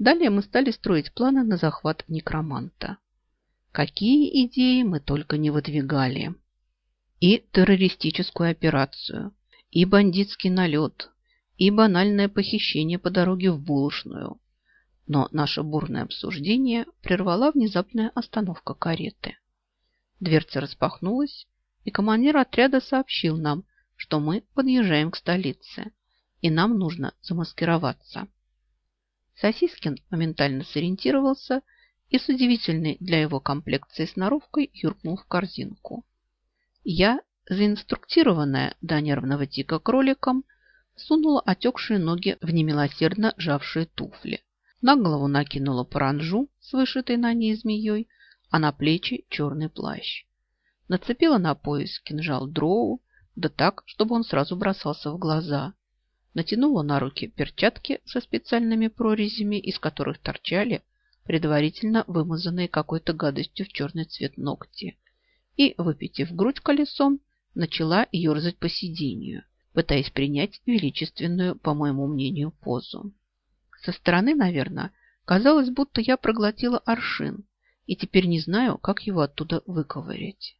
Далее мы стали строить планы на захват некроманта. Какие идеи мы только не выдвигали. И террористическую операцию, и бандитский налет, и банальное похищение по дороге в булочную. Но наше бурное обсуждение прервала внезапная остановка кареты. Дверца распахнулась, и командир отряда сообщил нам, что мы подъезжаем к столице, и нам нужно замаскироваться. Сосискин моментально сориентировался и с удивительной для его комплекции сноровкой юркнул в корзинку. Я, заинструктированная до нервного тика кроликом, сунула отекшие ноги в немилосердно жавшие туфли. На голову накинула паранжу с вышитой на ней змеей, а на плечи черный плащ. Нацепила на пояс кинжал дроу, да так, чтобы он сразу бросался в глаза натянула на руки перчатки со специальными прорезями, из которых торчали предварительно вымазанные какой-то гадостью в черный цвет ногти, и, выпитив грудь колесом, начала ерзать по сиденью, пытаясь принять величественную, по моему мнению, позу. Со стороны, наверное, казалось, будто я проглотила аршин, и теперь не знаю, как его оттуда выковырять.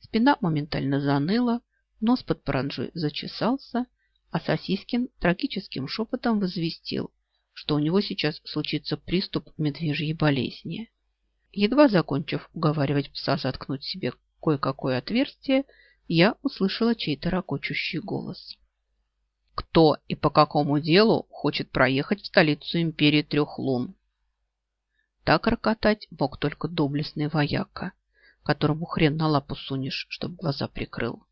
Спина моментально заныла, нос под паранжой зачесался, а Сосискин трагическим шепотом возвестил, что у него сейчас случится приступ медвежьей болезни. Едва закончив уговаривать пса заткнуть себе кое-какое отверстие, я услышала чей-то ракочущий голос. «Кто и по какому делу хочет проехать в столицу империи трех лун?» Так рокотать мог только доблестный вояка, которому хрен на лапу сунешь, чтоб глаза прикрыл.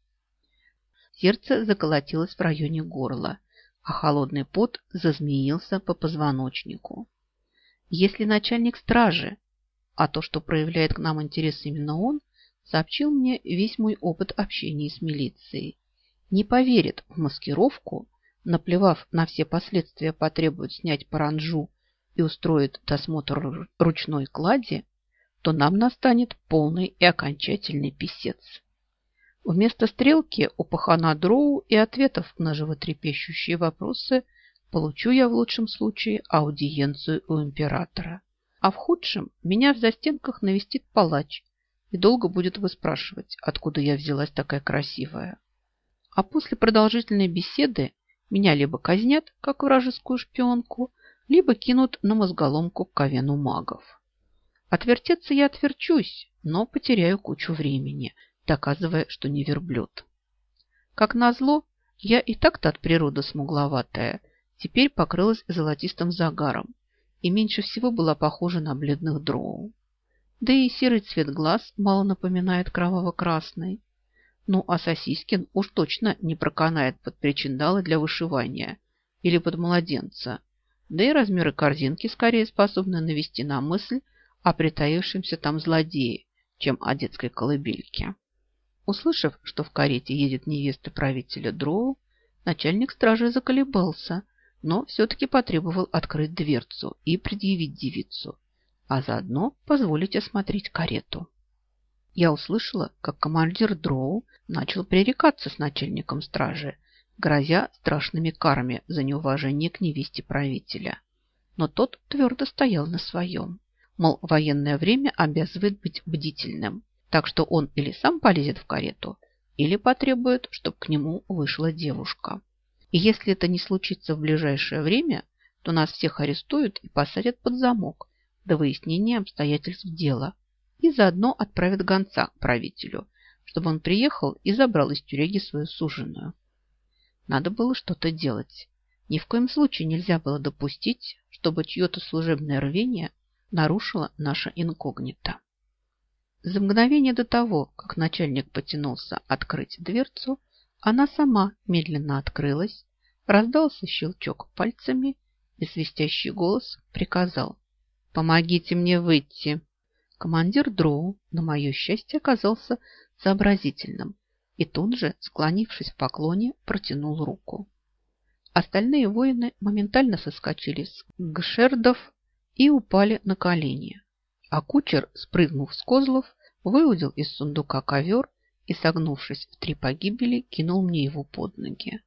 Сердце заколотилось в районе горла, а холодный пот зазмеился по позвоночнику. Если начальник стражи, а то, что проявляет к нам интерес именно он, сообщил мне весь мой опыт общения с милицией, не поверит в маскировку, наплевав на все последствия, потребует снять паранжу и устроит досмотр ручной клади, то нам настанет полный и окончательный писец. Вместо стрелки у пахана дроу и ответов на животрепещущие вопросы получу я в лучшем случае аудиенцию у императора. А в худшем меня в застенках навестит палач и долго будет выспрашивать, откуда я взялась такая красивая. А после продолжительной беседы меня либо казнят, как вражескую шпионку, либо кинут на мозголомку к ковену магов. Отвертеться я отверчусь, но потеряю кучу времени – доказывая, что не верблюд. Как назло, я и так-то от природы смугловатая, теперь покрылась золотистым загаром и меньше всего была похожа на бледных дроу. Да и серый цвет глаз мало напоминает кроваво-красный. Ну, а Сосискин уж точно не проканает под причиндалы для вышивания или под младенца. Да и размеры корзинки скорее способны навести на мысль о притаившемся там злодее, чем о детской колыбельке. Услышав, что в карете едет невеста правителя Дроу, начальник стражи заколебался, но все-таки потребовал открыть дверцу и предъявить девицу, а заодно позволить осмотреть карету. Я услышала, как командир Дроу начал пререкаться с начальником стражи, грозя страшными карами за неуважение к невесте правителя. Но тот твердо стоял на своем. Мол, военное время обязывает быть бдительным. Так что он или сам полезет в карету, или потребует, чтобы к нему вышла девушка. И если это не случится в ближайшее время, то нас всех арестуют и посадят под замок до выяснения обстоятельств дела и заодно отправят гонца к правителю, чтобы он приехал и забрал из тюряги свою суженую. Надо было что-то делать. Ни в коем случае нельзя было допустить, чтобы чье-то служебное рвение нарушило наше инкогнито. За мгновение до того, как начальник потянулся открыть дверцу, она сама медленно открылась, раздался щелчок пальцами, и свистящий голос приказал «Помогите мне выйти». Командир Дроу, на мое счастье, оказался сообразительным и тут же, склонившись в поклоне, протянул руку. Остальные воины моментально соскочили с гшердов и упали на колени а кучер, спрыгнув с козлов, выудил из сундука ковер и, согнувшись в три погибели, кинул мне его под ноги.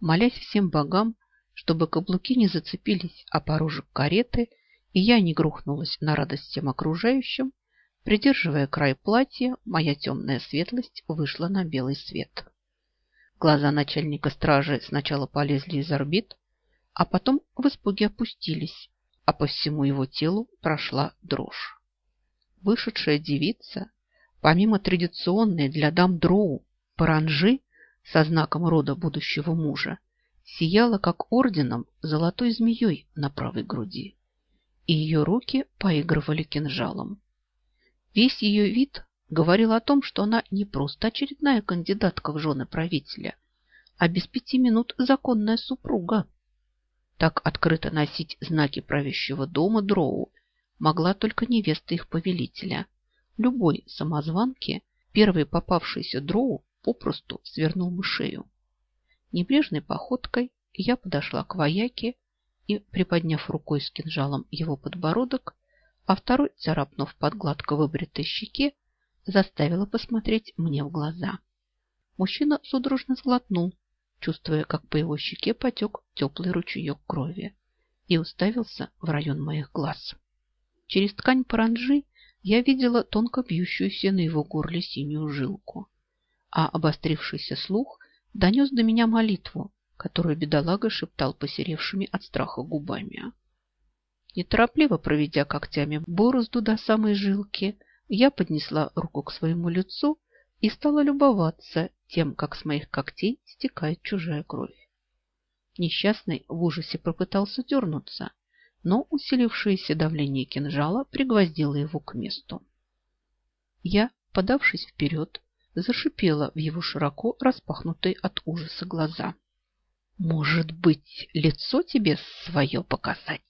Молясь всем богам, чтобы каблуки не зацепились о порожек кареты и я не грохнулась на радость всем окружающим, придерживая край платья, моя темная светлость вышла на белый свет. Глаза начальника стражи сначала полезли из орбит, а потом в испуге опустились, а по всему его телу прошла дрожь. Вышедшая девица, помимо традиционной для дам дроу паранжи со знаком рода будущего мужа, сияла как орденом золотой змеей на правой груди, и ее руки поигрывали кинжалом. Весь ее вид говорил о том, что она не просто очередная кандидатка в жены правителя, а без пяти минут законная супруга. Так открыто носить знаки правящего дома Дроу могла только невеста их повелителя. Любой самозванке, первой попавшейся Дроу, попросту свернул бы шею. Небрежной походкой я подошла к вояке и, приподняв рукой с кинжалом его подбородок, а второй, царапнув под гладко выбритой щеке, заставила посмотреть мне в глаза. Мужчина судорожно сглотнул, чувствуя, как по его щеке потек теплый ручеек крови, и уставился в район моих глаз. Через ткань паранджи я видела тонко бьющуюся на его горле синюю жилку, а обострившийся слух донес до меня молитву, которую бедолага шептал посеревшими от страха губами. Неторопливо проведя когтями борозду до самой жилки, я поднесла руку к своему лицу и стала любоваться тем, как с моих когтей стекает чужая кровь. Несчастный в ужасе попытался дернуться, но усилившееся давление кинжала пригвоздило его к месту. Я, подавшись вперед, зашипела в его широко распахнутые от ужаса глаза. «Может быть, лицо тебе свое показать?»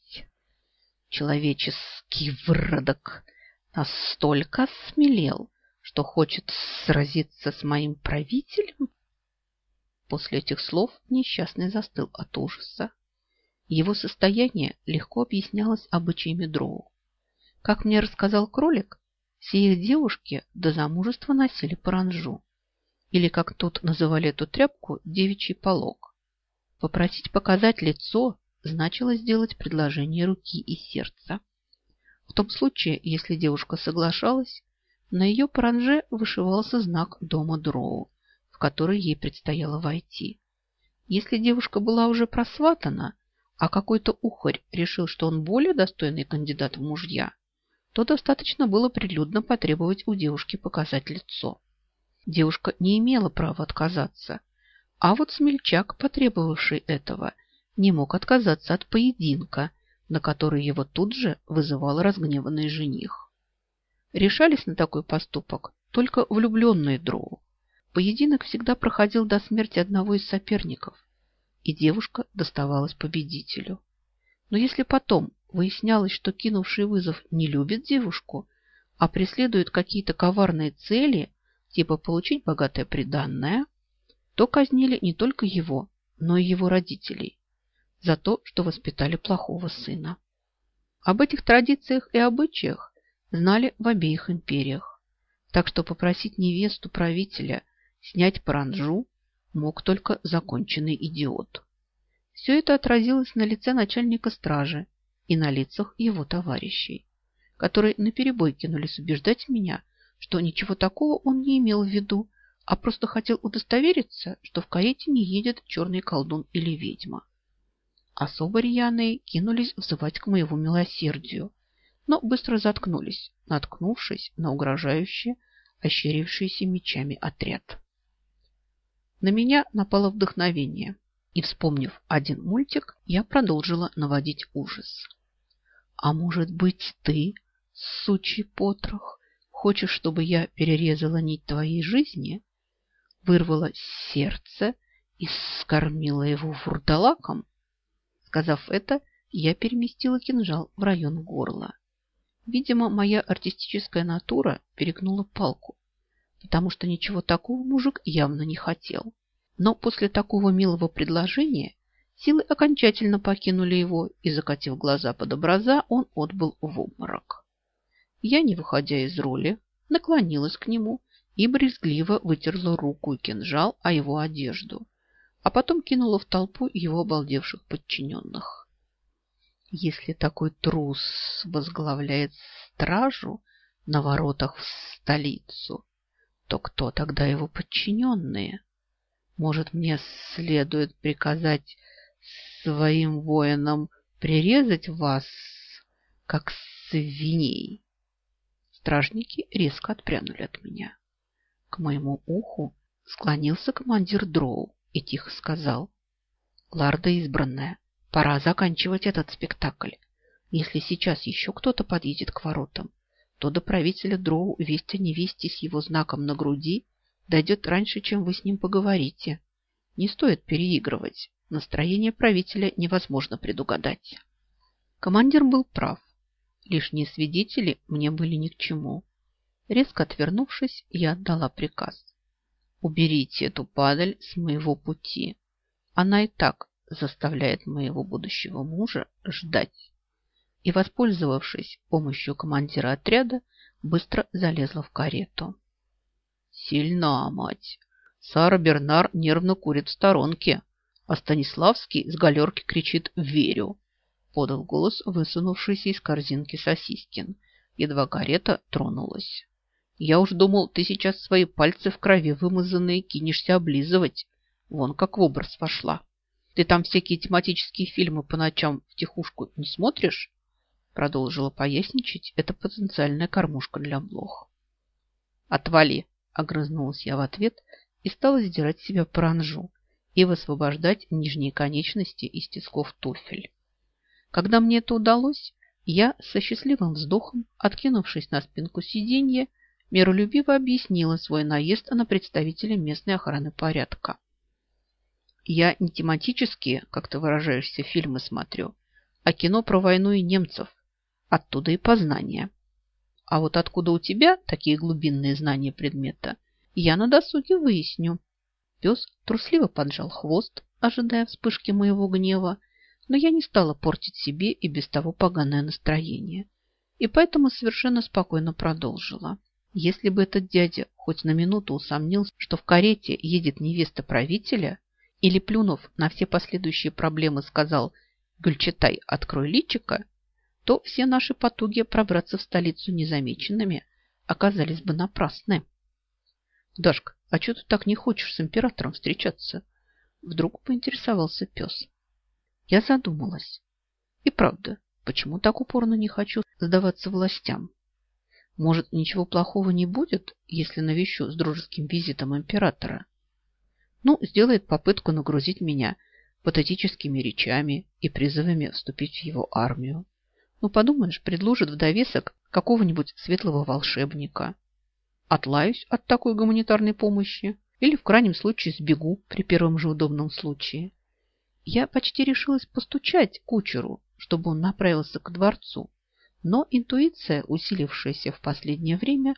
Человеческий выродок настолько смелел, что хочет сразиться с моим правителем? После этих слов несчастный застыл от ужаса. Его состояние легко объяснялось обычаями дроу. Как мне рассказал кролик, все их девушки до замужества носили паранжу, или, как тут называли эту тряпку, девичий полог. Попросить показать лицо значило сделать предложение руки и сердца. В том случае, если девушка соглашалась, на ее паранже вышивался знак дома Дроу, в который ей предстояло войти. Если девушка была уже просватана, а какой-то ухарь решил, что он более достойный кандидат в мужья, то достаточно было прилюдно потребовать у девушки показать лицо. Девушка не имела права отказаться, а вот смельчак, потребовавший этого, не мог отказаться от поединка, на который его тут же вызывал разгневанный жених. Решались на такой поступок только влюбленные дроу. Поединок всегда проходил до смерти одного из соперников, и девушка доставалась победителю. Но если потом выяснялось, что кинувший вызов не любит девушку, а преследует какие-то коварные цели, типа получить богатое приданное, то казнили не только его, но и его родителей за то, что воспитали плохого сына. Об этих традициях и обычаях знали в обеих империях. Так что попросить невесту правителя снять паранджу мог только законченный идиот. Все это отразилось на лице начальника стражи и на лицах его товарищей, которые наперебой кинулись убеждать меня, что ничего такого он не имел в виду, а просто хотел удостовериться, что в карете не едет черный колдун или ведьма. Особо рьяные кинулись взывать к моему милосердию, но быстро заткнулись, наткнувшись на угрожающие, ощерившиеся мечами отряд. На меня напало вдохновение, и, вспомнив один мультик, я продолжила наводить ужас. «А может быть, ты, сучий потрох, хочешь, чтобы я перерезала нить твоей жизни?» Вырвала сердце и скормила его вурдалаком? Сказав это, я переместила кинжал в район горла. Видимо, моя артистическая натура перегнула палку, потому что ничего такого мужик явно не хотел. Но после такого милого предложения силы окончательно покинули его, и, закатив глаза под образа, он отбыл в обморок. Я, не выходя из роли, наклонилась к нему и брезгливо вытерла руку и кинжал о его одежду, а потом кинула в толпу его обалдевших подчиненных. Если такой трус возглавляет стражу на воротах в столицу, то кто тогда его подчиненные? Может, мне следует приказать своим воинам прирезать вас, как свиней? Стражники резко отпрянули от меня. К моему уху склонился командир Дроу и тихо сказал. Ларда избранная, пора заканчивать этот спектакль. Если сейчас еще кто-то подъедет к воротам, то до правителя Дроу весть о невесте с его знаком на груди дойдет раньше, чем вы с ним поговорите. Не стоит переигрывать. Настроение правителя невозможно предугадать. Командир был прав. Лишние свидетели мне были ни к чему. Резко отвернувшись, я отдала приказ. Уберите эту падаль с моего пути. Она и так заставляет моего будущего мужа ждать. И, воспользовавшись помощью командира отряда, быстро залезла в карету. Сильна мать. Сара Бернар нервно курит в сторонке, а Станиславский с галерки кричит «Верю!» подал голос высунувшийся из корзинки Сосискин. Едва карета тронулась. Я уж думал, ты сейчас свои пальцы в крови вымазанные кинешься облизывать. Вон как в образ вошла. Ты там всякие тематические фильмы по ночам в тихушку не смотришь? Продолжила поясничать. Это потенциальная кормушка для блох. Отвали, огрызнулась я в ответ и стала сдирать себя паранжу и высвобождать нижние конечности из тисков туфель. Когда мне это удалось, я со счастливым вздохом, откинувшись на спинку сиденья, миролюбиво объяснила свой наезд на представителя местной охраны порядка. Я не тематические, как ты выражаешься, фильмы смотрю, а кино про войну и немцев. Оттуда и познания. А вот откуда у тебя такие глубинные знания предмета, я на досуге выясню. Пес трусливо поджал хвост, ожидая вспышки моего гнева, но я не стала портить себе и без того поганое настроение, и поэтому совершенно спокойно продолжила. Если бы этот дядя хоть на минуту усомнился, что в карете едет невеста правителя, или, плюнув на все последующие проблемы, сказал «Гюльчатай, открой личика», то все наши потуги пробраться в столицу незамеченными оказались бы напрасны. «Дашка, а что ты так не хочешь с императором встречаться?» Вдруг поинтересовался пес. Я задумалась. И правда, почему так упорно не хочу сдаваться властям? Может, ничего плохого не будет, если навещу с дружеским визитом императора? Ну, сделает попытку нагрузить меня патетическими речами и призывами вступить в его армию. Ну, подумаешь, предложит в довесок какого-нибудь светлого волшебника. Отлаюсь от такой гуманитарной помощи или в крайнем случае сбегу при первом же удобном случае. Я почти решилась постучать кучеру, чтобы он направился к дворцу, но интуиция, усилившаяся в последнее время,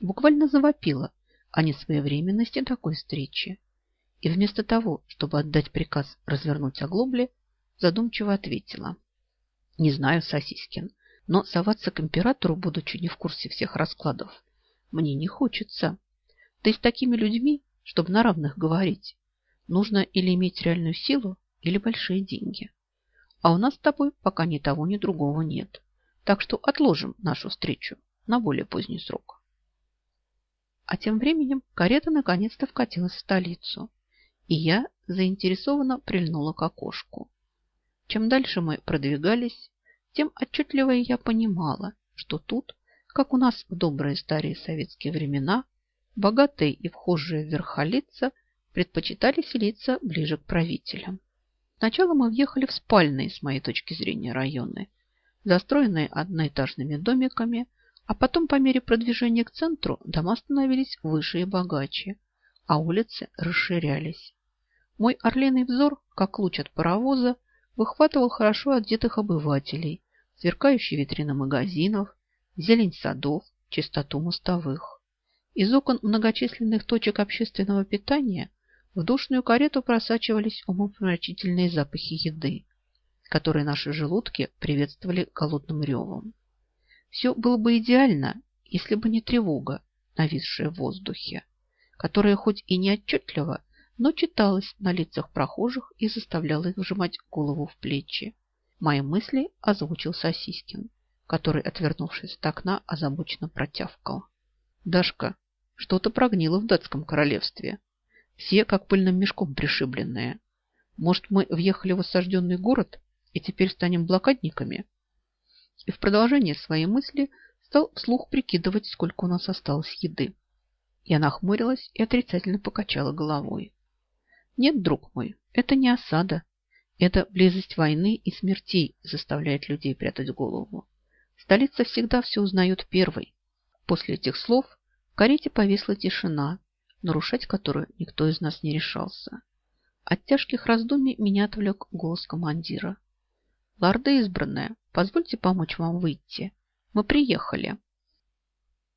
буквально завопила о несвоевременности такой встречи. И вместо того, чтобы отдать приказ развернуть оглобли, задумчиво ответила. Не знаю, Сосискин, но соваться к императору, будучи не в курсе всех раскладов, мне не хочется. Да и с такими людьми, чтобы на равных говорить, нужно или иметь реальную силу, или большие деньги. А у нас с тобой пока ни того, ни другого нет. Так что отложим нашу встречу на более поздний срок. А тем временем карета наконец-то вкатилась в столицу, и я заинтересованно прильнула к окошку. Чем дальше мы продвигались, тем отчетливее я понимала, что тут, как у нас в добрые старые советские времена, богатые и вхожие верхолица предпочитали селиться ближе к правителям. Сначала мы въехали в спальные, с моей точки зрения, районы, застроенные одноэтажными домиками, а потом по мере продвижения к центру дома становились выше и богаче, а улицы расширялись. Мой орлиный взор, как луч от паровоза, выхватывал хорошо одетых обывателей, сверкающие витрины магазинов, зелень садов, чистоту мостовых. Из окон многочисленных точек общественного питания в душную карету просачивались умопомрачительные запахи еды, которые наши желудки приветствовали голодным ревом. Все было бы идеально, если бы не тревога, нависшая в воздухе, которая хоть и не отчетливо, но читалась на лицах прохожих и заставляла их вжимать голову в плечи. Мои мысли озвучил Сосискин, который, отвернувшись от окна, озабоченно протявкал. Дашка, что-то прогнило в датском королевстве. Все как пыльным мешком пришибленные. Может, мы въехали в осажденный город и теперь станем блокадниками? И в продолжение своей мысли стал вслух прикидывать, сколько у нас осталось еды. Я нахмурилась и отрицательно покачала головой. Нет, друг мой, это не осада. Это близость войны и смертей заставляет людей прятать голову. Столица всегда все узнает первой. После этих слов в карете повисла тишина, нарушать которую никто из нас не решался. От тяжких раздумий меня отвлек голос командира. «Ларда избранная, позвольте помочь вам выйти. Мы приехали».